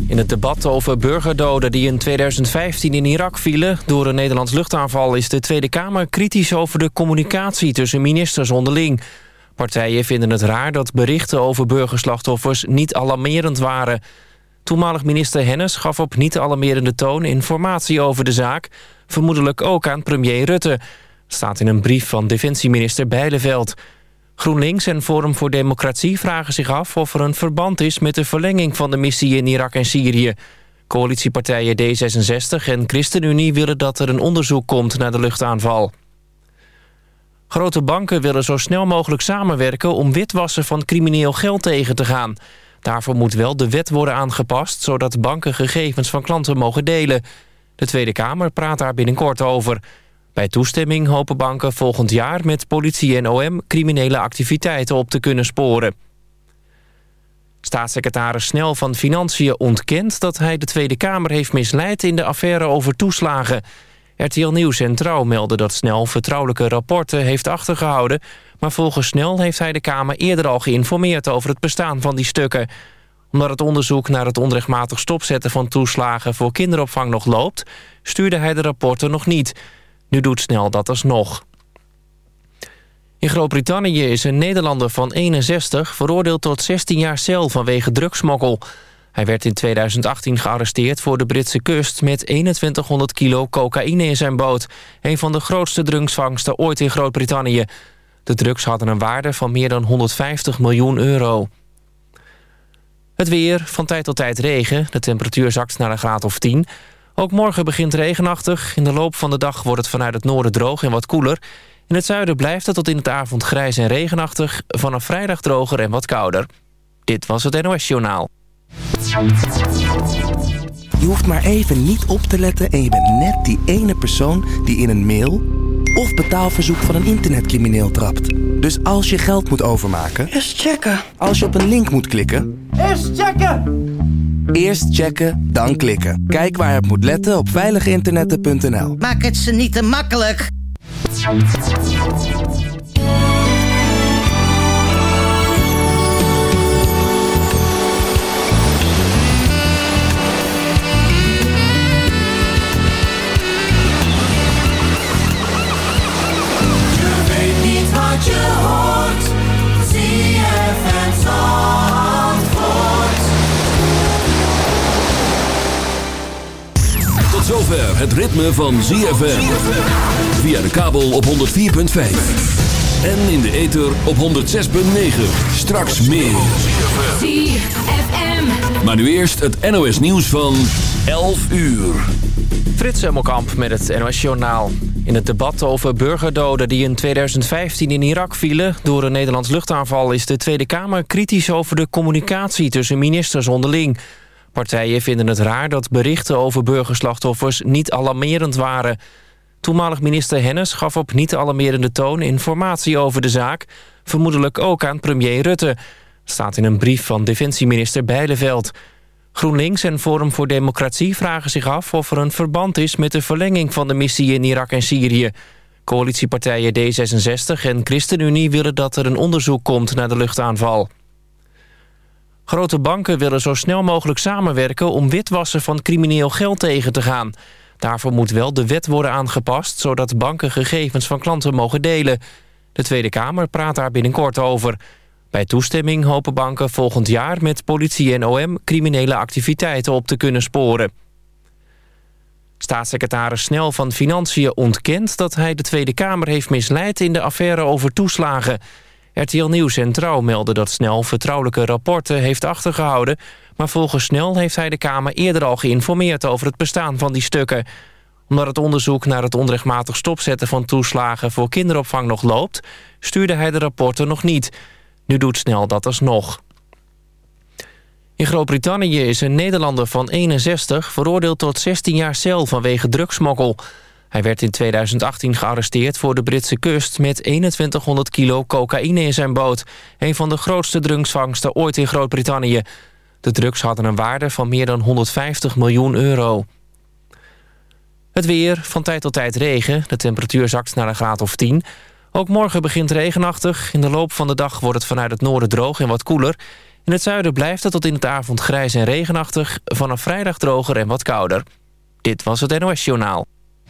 In het debat over burgerdoden die in 2015 in Irak vielen... door een Nederlands luchtaanval is de Tweede Kamer kritisch over de communicatie tussen ministers onderling. Partijen vinden het raar dat berichten over burgerslachtoffers niet alarmerend waren. Toenmalig minister Hennis gaf op niet alarmerende toon informatie over de zaak... vermoedelijk ook aan premier Rutte. staat in een brief van defensieminister Bijleveld... GroenLinks en Forum voor Democratie vragen zich af of er een verband is met de verlenging van de missie in Irak en Syrië. Coalitiepartijen D66 en ChristenUnie willen dat er een onderzoek komt naar de luchtaanval. Grote banken willen zo snel mogelijk samenwerken om witwassen van crimineel geld tegen te gaan. Daarvoor moet wel de wet worden aangepast, zodat banken gegevens van klanten mogen delen. De Tweede Kamer praat daar binnenkort over. Bij toestemming hopen banken volgend jaar met politie en OM criminele activiteiten op te kunnen sporen. Staatssecretaris Snel van Financiën ontkent dat hij de Tweede Kamer heeft misleid in de affaire over toeslagen. RTL Nieuws en Trouw melden dat Snel vertrouwelijke rapporten heeft achtergehouden... maar volgens Snel heeft hij de Kamer eerder al geïnformeerd over het bestaan van die stukken. Omdat het onderzoek naar het onrechtmatig stopzetten van toeslagen voor kinderopvang nog loopt... stuurde hij de rapporten nog niet... Nu doet Snel dat alsnog. In Groot-Brittannië is een Nederlander van 61 veroordeeld tot 16 jaar cel vanwege drugsmokkel. Hij werd in 2018 gearresteerd voor de Britse kust met 2100 kilo cocaïne in zijn boot. Een van de grootste drugsvangsten ooit in Groot-Brittannië. De drugs hadden een waarde van meer dan 150 miljoen euro. Het weer, van tijd tot tijd regen. De temperatuur zakt naar een graad of 10. Ook morgen begint regenachtig. In de loop van de dag wordt het vanuit het noorden droog en wat koeler. In het zuiden blijft het tot in het avond grijs en regenachtig. Vanaf vrijdag droger en wat kouder. Dit was het NOS Journaal. Je hoeft maar even niet op te letten en je bent net die ene persoon die in een mail of betaalverzoek van een internetcrimineel trapt. Dus als je geld moet overmaken, Eerst checken. als je op een link moet klikken, Eerst checken! Eerst checken, dan klikken. Kijk waar op moet letten op veiliginternetten.nl. Maak het ze niet te makkelijk. Zover het ritme van ZFM. Via de kabel op 104.5. En in de ether op 106.9. Straks meer. ZFM. Maar nu eerst het NOS nieuws van 11 uur. Frits Hemmelkamp met het NOS Journaal. In het debat over burgerdoden die in 2015 in Irak vielen... door een Nederlands luchtaanval is de Tweede Kamer kritisch over de communicatie tussen ministers onderling. Partijen vinden het raar dat berichten over burgerslachtoffers niet alarmerend waren. Toenmalig minister Hennis gaf op niet alarmerende toon informatie over de zaak... vermoedelijk ook aan premier Rutte. staat in een brief van defensieminister Bijleveld... GroenLinks en Forum voor Democratie vragen zich af of er een verband is met de verlenging van de missie in Irak en Syrië. Coalitiepartijen D66 en ChristenUnie willen dat er een onderzoek komt naar de luchtaanval. Grote banken willen zo snel mogelijk samenwerken om witwassen van crimineel geld tegen te gaan. Daarvoor moet wel de wet worden aangepast, zodat banken gegevens van klanten mogen delen. De Tweede Kamer praat daar binnenkort over. Bij toestemming hopen banken volgend jaar met politie en OM criminele activiteiten op te kunnen sporen. Staatssecretaris Snel van Financiën ontkent dat hij de Tweede Kamer heeft misleid in de affaire over toeslagen. RTL Nieuws en Trouw melden dat Snel vertrouwelijke rapporten heeft achtergehouden... maar volgens Snel heeft hij de Kamer eerder al geïnformeerd over het bestaan van die stukken. Omdat het onderzoek naar het onrechtmatig stopzetten van toeslagen voor kinderopvang nog loopt... stuurde hij de rapporten nog niet... Nu doet Snel dat alsnog. In Groot-Brittannië is een Nederlander van 61 veroordeeld tot 16 jaar cel vanwege drugsmokkel. Hij werd in 2018 gearresteerd voor de Britse kust met 2100 kilo cocaïne in zijn boot. Een van de grootste drugsvangsten ooit in Groot-Brittannië. De drugs hadden een waarde van meer dan 150 miljoen euro. Het weer, van tijd tot tijd regen. De temperatuur zakt naar een graad of 10. Ook morgen begint regenachtig. In de loop van de dag wordt het vanuit het noorden droog en wat koeler. In het zuiden blijft het tot in het avond grijs en regenachtig. Vanaf vrijdag droger en wat kouder. Dit was het NOS Journaal.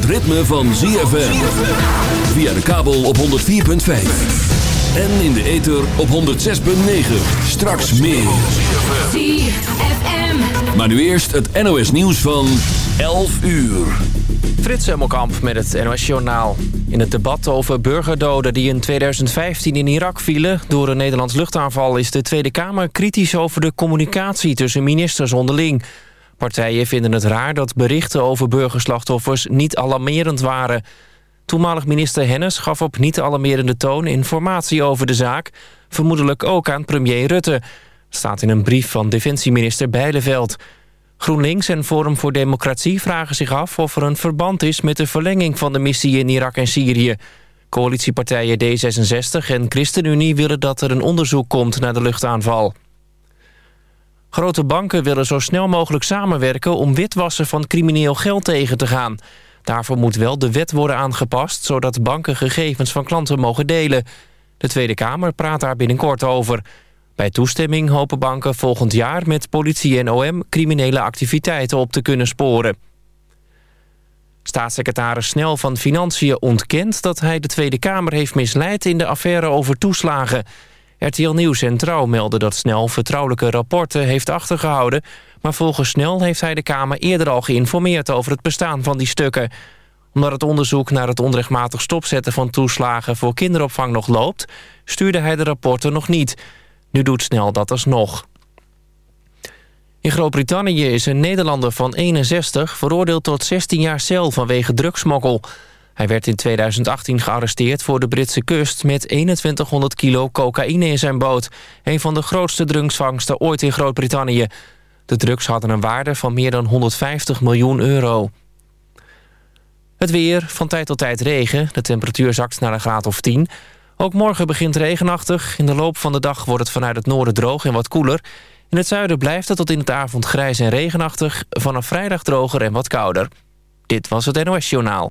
Het ritme van ZFM. Via de kabel op 104.5. En in de ether op 106.9. Straks meer. ZFM. Maar nu eerst het NOS nieuws van 11 uur. Frits Hemmelkamp met het NOS Journaal. In het debat over burgerdoden die in 2015 in Irak vielen... door een Nederlands luchtaanval is de Tweede Kamer kritisch over de communicatie tussen ministers onderling. Partijen vinden het raar dat berichten over burgerslachtoffers niet alarmerend waren. Toenmalig minister Hennis gaf op niet alarmerende toon informatie over de zaak... vermoedelijk ook aan premier Rutte. staat in een brief van defensieminister Bijleveld... GroenLinks en Forum voor Democratie vragen zich af of er een verband is met de verlenging van de missie in Irak en Syrië. Coalitiepartijen D66 en ChristenUnie willen dat er een onderzoek komt naar de luchtaanval. Grote banken willen zo snel mogelijk samenwerken om witwassen van crimineel geld tegen te gaan. Daarvoor moet wel de wet worden aangepast, zodat banken gegevens van klanten mogen delen. De Tweede Kamer praat daar binnenkort over. Bij toestemming hopen banken volgend jaar met politie en OM criminele activiteiten op te kunnen sporen. Staatssecretaris Snel van Financiën ontkent dat hij de Tweede Kamer heeft misleid in de affaire over toeslagen. RTL Nieuws en Trouw melden dat Snel vertrouwelijke rapporten heeft achtergehouden... maar volgens Snel heeft hij de Kamer eerder al geïnformeerd over het bestaan van die stukken. Omdat het onderzoek naar het onrechtmatig stopzetten van toeslagen voor kinderopvang nog loopt... stuurde hij de rapporten nog niet. Nu doet Snel dat alsnog. In Groot-Brittannië is een Nederlander van 61 veroordeeld tot 16 jaar cel vanwege drugsmokkel. Hij werd in 2018 gearresteerd voor de Britse kust met 2100 kilo cocaïne in zijn boot. Een van de grootste drugsvangsten ooit in Groot-Brittannië. De drugs hadden een waarde van meer dan 150 miljoen euro. Het weer, van tijd tot tijd regen. De temperatuur zakt naar een graad of 10. Ook morgen begint regenachtig. In de loop van de dag wordt het vanuit het noorden droog en wat koeler. In het zuiden blijft het tot in het avond grijs en regenachtig. Vanaf vrijdag droger en wat kouder. Dit was het NOS Journaal.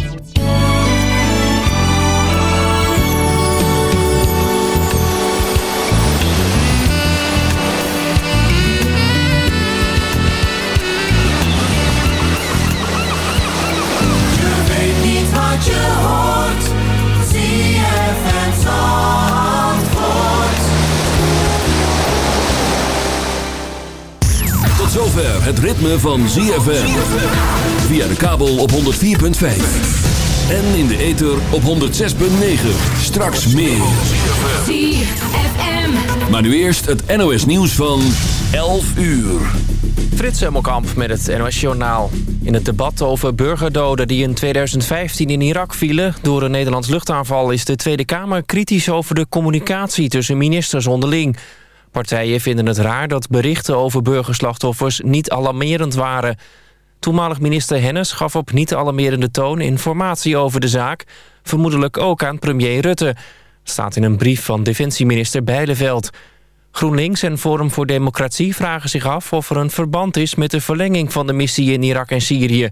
Tot zover het ritme van ZFM. Via de kabel op 104.5. En in de ether op 106.9. Straks meer. ZFM. Maar nu eerst het NOS nieuws van 11 uur. Frits Hemmelkamp met het NOS Journaal. In het debat over burgerdoden die in 2015 in Irak vielen... door een Nederlands luchtaanval is de Tweede Kamer kritisch over de communicatie tussen ministers onderling. Partijen vinden het raar dat berichten over burgerslachtoffers niet alarmerend waren. Toenmalig minister Hennis gaf op niet alarmerende toon informatie over de zaak... vermoedelijk ook aan premier Rutte. Staat in een brief van defensieminister Bijleveld... GroenLinks en Forum voor Democratie vragen zich af of er een verband is met de verlenging van de missie in Irak en Syrië.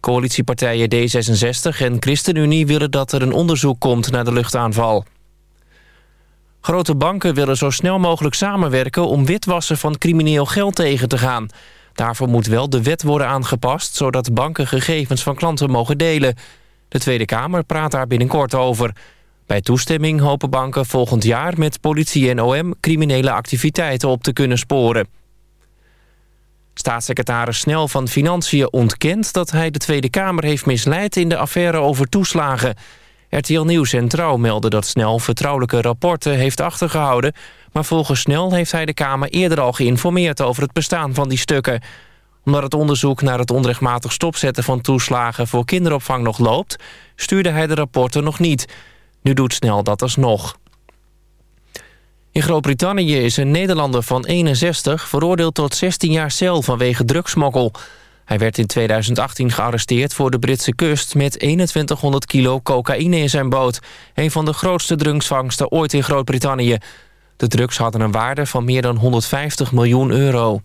Coalitiepartijen D66 en ChristenUnie willen dat er een onderzoek komt naar de luchtaanval. Grote banken willen zo snel mogelijk samenwerken om witwassen van crimineel geld tegen te gaan. Daarvoor moet wel de wet worden aangepast, zodat banken gegevens van klanten mogen delen. De Tweede Kamer praat daar binnenkort over. Bij toestemming hopen banken volgend jaar met politie en OM criminele activiteiten op te kunnen sporen. Staatssecretaris Snel van Financiën ontkent dat hij de Tweede Kamer heeft misleid in de affaire over toeslagen. RTL Nieuws en Trouw melden dat Snel vertrouwelijke rapporten heeft achtergehouden, maar volgens Snel heeft hij de Kamer eerder al geïnformeerd over het bestaan van die stukken. Omdat het onderzoek naar het onrechtmatig stopzetten van toeslagen voor kinderopvang nog loopt, stuurde hij de rapporten nog niet. Nu doet Snel dat alsnog. In Groot-Brittannië is een Nederlander van 61 veroordeeld tot 16 jaar cel vanwege drugsmokkel. Hij werd in 2018 gearresteerd voor de Britse kust met 2100 kilo cocaïne in zijn boot. Een van de grootste drugsvangsten ooit in Groot-Brittannië. De drugs hadden een waarde van meer dan 150 miljoen euro.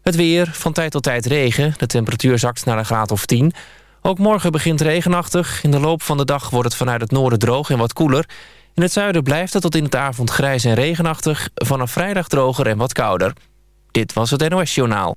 Het weer, van tijd tot tijd regen. De temperatuur zakt naar een graad of 10. Ook morgen begint regenachtig. In de loop van de dag wordt het vanuit het noorden droog en wat koeler. In het zuiden blijft het tot in het avond grijs en regenachtig. Vanaf vrijdag droger en wat kouder. Dit was het NOS Journaal.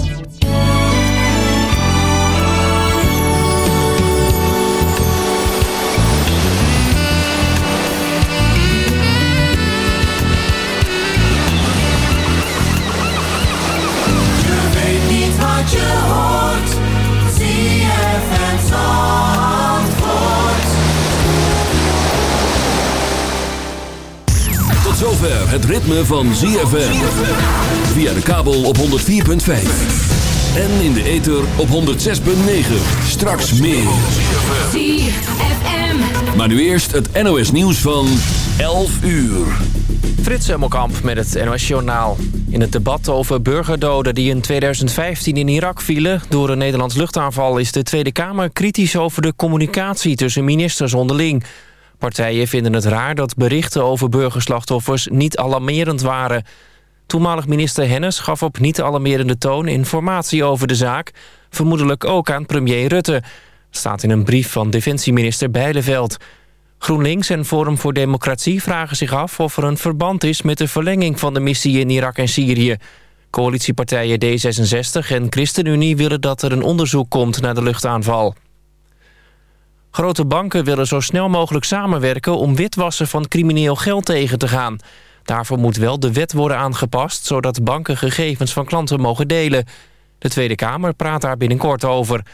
Zover het ritme van ZFM. Via de kabel op 104.5. En in de ether op 106.9. Straks meer. ZFM. Maar nu eerst het NOS nieuws van 11 uur. Frits Hemmelkamp met het NOS Journaal. In het debat over burgerdoden die in 2015 in Irak vielen... door een Nederlands luchtaanval is de Tweede Kamer kritisch over de communicatie tussen ministers onderling. Partijen vinden het raar dat berichten over burgerslachtoffers niet alarmerend waren. Toenmalig minister Hennis gaf op niet alarmerende toon informatie over de zaak... vermoedelijk ook aan premier Rutte. Staat in een brief van defensieminister Bijleveld... GroenLinks en Forum voor Democratie vragen zich af of er een verband is met de verlenging van de missie in Irak en Syrië. Coalitiepartijen D66 en ChristenUnie willen dat er een onderzoek komt naar de luchtaanval. Grote banken willen zo snel mogelijk samenwerken om witwassen van crimineel geld tegen te gaan. Daarvoor moet wel de wet worden aangepast, zodat banken gegevens van klanten mogen delen. De Tweede Kamer praat daar binnenkort over.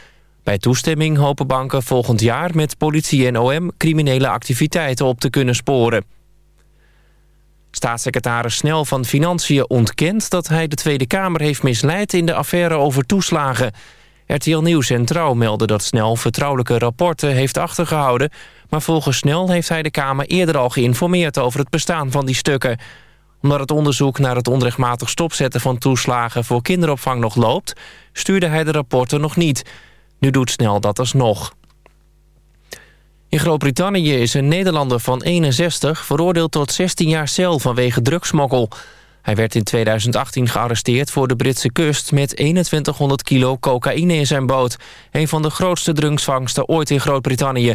Bij toestemming hopen banken volgend jaar met politie en OM criminele activiteiten op te kunnen sporen. Staatssecretaris Snel van Financiën ontkent dat hij de Tweede Kamer heeft misleid in de affaire over toeslagen. RTL Nieuws en Trouw dat Snel vertrouwelijke rapporten heeft achtergehouden... maar volgens Snel heeft hij de Kamer eerder al geïnformeerd over het bestaan van die stukken. Omdat het onderzoek naar het onrechtmatig stopzetten van toeslagen voor kinderopvang nog loopt... stuurde hij de rapporten nog niet... Nu doet Snel dat alsnog. In Groot-Brittannië is een Nederlander van 61 veroordeeld tot 16 jaar cel vanwege drugsmokkel. Hij werd in 2018 gearresteerd voor de Britse kust met 2100 kilo cocaïne in zijn boot. Een van de grootste drugsvangsten ooit in Groot-Brittannië.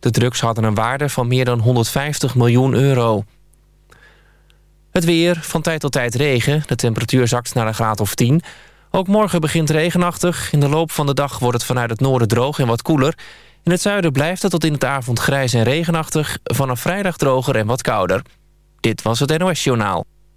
De drugs hadden een waarde van meer dan 150 miljoen euro. Het weer, van tijd tot tijd regen. De temperatuur zakt naar een graad of 10. Ook morgen begint regenachtig. In de loop van de dag wordt het vanuit het noorden droog en wat koeler. In het zuiden blijft het tot in het avond grijs en regenachtig. Vanaf vrijdag droger en wat kouder. Dit was het NOS Journaal.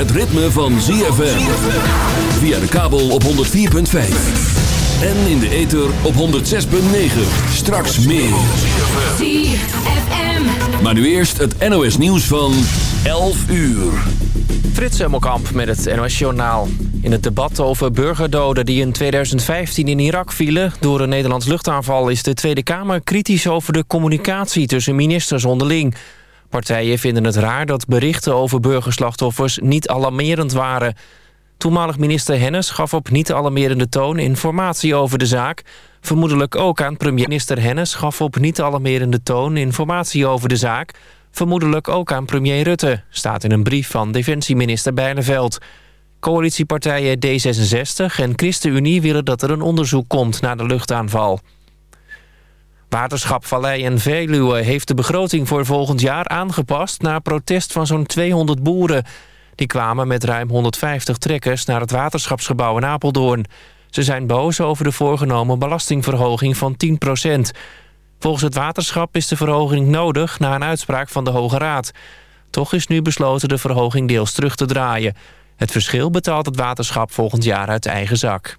Het ritme van ZFM. Via de kabel op 104.5. En in de ether op 106.9. Straks meer. ZFM. Maar nu eerst het NOS nieuws van 11 uur. Frits Hemmelkamp met het NOS Journaal. In het debat over burgerdoden die in 2015 in Irak vielen... door een Nederlands luchtaanval is de Tweede Kamer kritisch over de communicatie tussen ministers onderling. Partijen vinden het raar dat berichten over burgerslachtoffers niet alarmerend waren. Toenmalig minister Hennis gaf op niet alarmerende toon informatie over de zaak. Vermoedelijk ook aan premier minister Hennis gaf op niet alarmerende toon informatie over de zaak. Vermoedelijk ook aan premier Rutte, staat in een brief van defensieminister Bijleveld. Coalitiepartijen D66 en ChristenUnie willen dat er een onderzoek komt naar de luchtaanval. Waterschap Vallei en Veluwe heeft de begroting voor volgend jaar aangepast... na protest van zo'n 200 boeren. Die kwamen met ruim 150 trekkers naar het waterschapsgebouw in Apeldoorn. Ze zijn boos over de voorgenomen belastingverhoging van 10% Volgens het waterschap is de verhoging nodig na een uitspraak van de Hoge Raad. Toch is nu besloten de verhoging deels terug te draaien. Het verschil betaalt het waterschap volgend jaar uit eigen zak.